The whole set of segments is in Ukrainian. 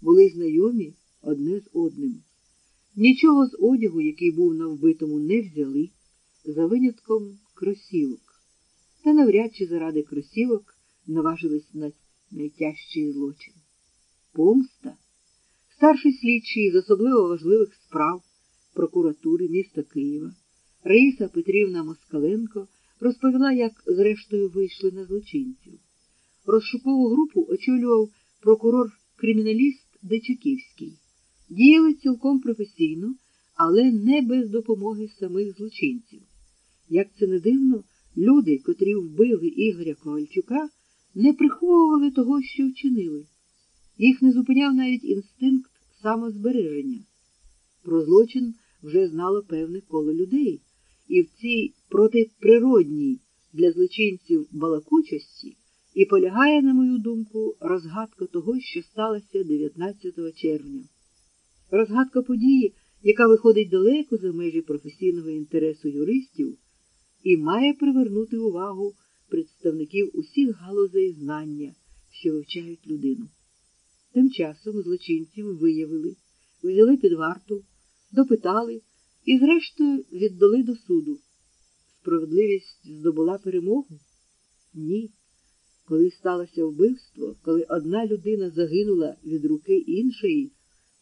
були знайомі одне з одним. Нічого з одягу, який був на вбитому, не взяли, за винятком кросівок. Та навряд чи заради кросівок наважились на найтяжчий злочин. Помста. Старший слідчий з особливо важливих справ прокуратури міста Києва Раїса Петрівна Москаленко розповіла, як зрештою вийшли на злочинців. Розшукову групу очолював прокурор-криміналіст Дечаківський. Діяли цілком професійно, але не без допомоги самих злочинців. Як це не дивно, люди, котрі вбили Ігоря Ковальчука, не приховували того, що вчинили. Їх не зупиняв навіть інстинкт самозбереження. Про злочин вже знало певне коло людей, і в цій протиприродній для злочинців балакучості і полягає, на мою думку, розгадка того, що сталося 19 червня. Розгадка події, яка виходить далеко за межі професійного інтересу юристів і має привернути увагу представників усіх галузей знання, що вивчають людину. Тим часом злочинців виявили, взяли під варту, допитали і, зрештою, віддали до суду. Справедливість здобула перемогу? Ні. Коли сталося вбивство, коли одна людина загинула від руки іншої,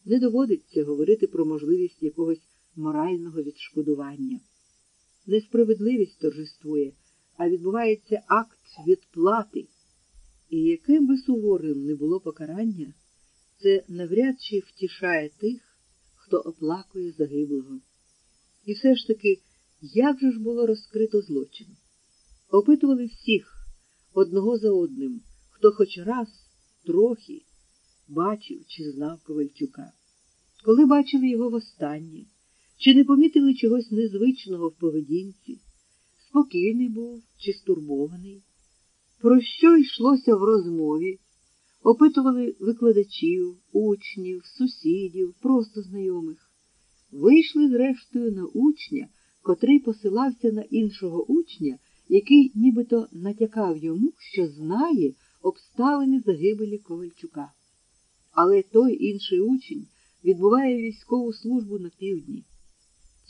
не доводиться говорити про можливість якогось морального відшкодування. Несправедливість торжествує, а відбувається акт відплати. І яким би суворим не було покарання, це навряд чи втішає тих, хто оплакує загиблого. І все ж таки, як же ж було розкрито злочин? Опитували всіх одного за одним, хто хоч раз трохи бачив чи знав Ковальчука. Коли бачили його востаннє, чи не помітили чогось незвичного в поведінці, спокійний був чи стурбований, про що йшлося в розмові, опитували викладачів, учнів, сусідів, просто знайомих. Вийшли, зрештою, на учня, котрий посилався на іншого учня, який нібито натякав йому, що знає обставини загибелі Ковальчука. Але той інший учень відбуває військову службу на півдні.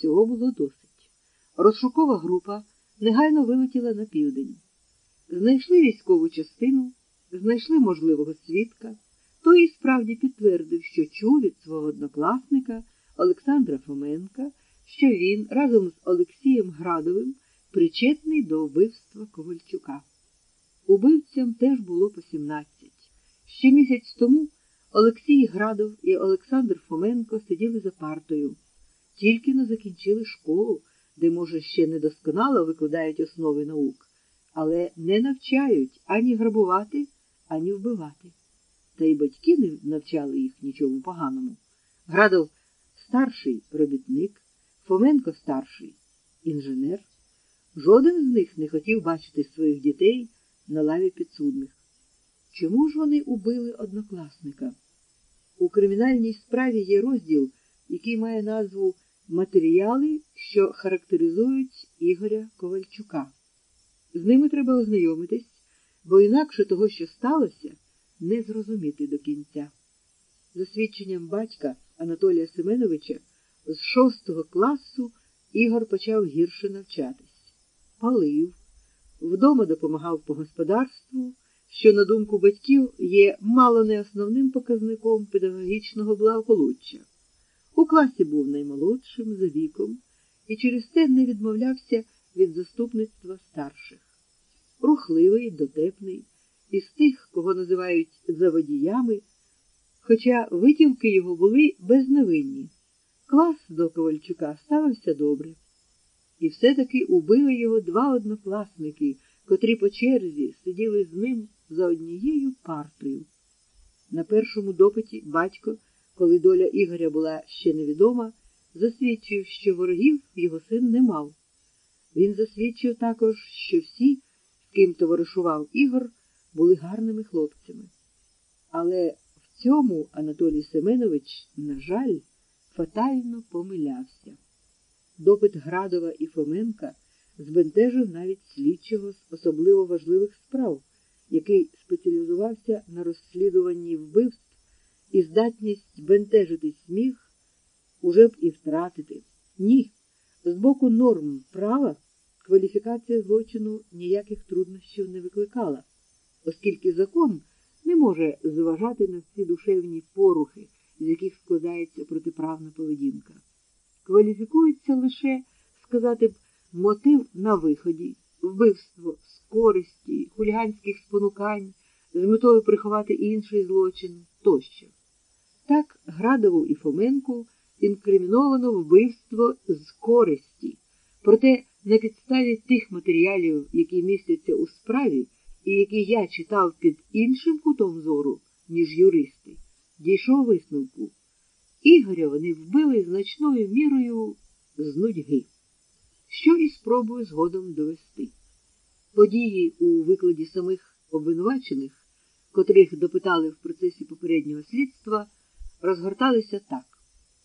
Цього було досить. Розшукова група негайно вилетіла на південь. Знайшли військову частину, знайшли можливого свідка, той і справді підтвердив, що чув від свого однокласника Олександра Фоменка, що він разом з Олексієм Градовим причетний до вбивства Ковальчука. Убивцям теж було по 17. Ще місяць тому Олексій Градов і Олександр Фоменко сиділи за партою, тільки не закінчили школу, де, може, ще недосконало викладають основи наук, але не навчають ані грабувати, ані вбивати. Та й батьки не навчали їх нічому поганому. Градов старший робітник, Фоменко старший інженер. Жоден з них не хотів бачити своїх дітей на лаві підсудних. Чому ж вони убили однокласника? У кримінальній справі є розділ, який має назву Матеріали, що характеризують Ігоря Ковальчука. З ними треба ознайомитись, бо інакше того, що сталося, не зрозуміти до кінця. За свідченням батька Анатолія Семеновича, з шостого класу Ігор почав гірше навчатись, палив, вдома допомагав по господарству що, на думку батьків, є мало не основним показником педагогічного благополуччя. У класі був наймолодшим за віком і через те не відмовлявся від заступництва старших. Рухливий, дотепний, із тих, кого називають заводіями, хоча витівки його були безневинні. Клас до Ковальчука ставився добре. І все-таки убили його два однокласники, котрі по черзі сиділи з ним за однією партою. На першому допиті батько, коли доля Ігоря була ще невідома, засвідчив, що ворогів його син не мав. Він засвідчив також, що всі, з ким товаришував Ігор, були гарними хлопцями. Але в цьому Анатолій Семенович, на жаль, фатально помилявся. Допит Градова і Фоменка збентежив навіть слідчого з особливо важливих справ який спеціалізувався на розслідуванні вбивств і здатність бентежитись міг, уже б і втратити. Ні, з боку норм права кваліфікація злочину ніяких труднощів не викликала, оскільки закон не може зважати на всі душевні порухи, з яких складається протиправна поведінка. Кваліфікується лише, сказати б, мотив на виході, вбивство з користі, хуліганських спонукань, з метою приховати інший злочин тощо. Так Градову і Фоменку інкриміновано вбивство з користі, проте на підставі тих матеріалів, які містяться у справі, і які я читав під іншим кутом зору, ніж юристи, дійшов висновку. Ігоря вони вбили значною мірою з нудьги, що і спробую згодом довести. Події у викладі самих обвинувачених, котрих допитали в процесі попереднього слідства, розгорталися так.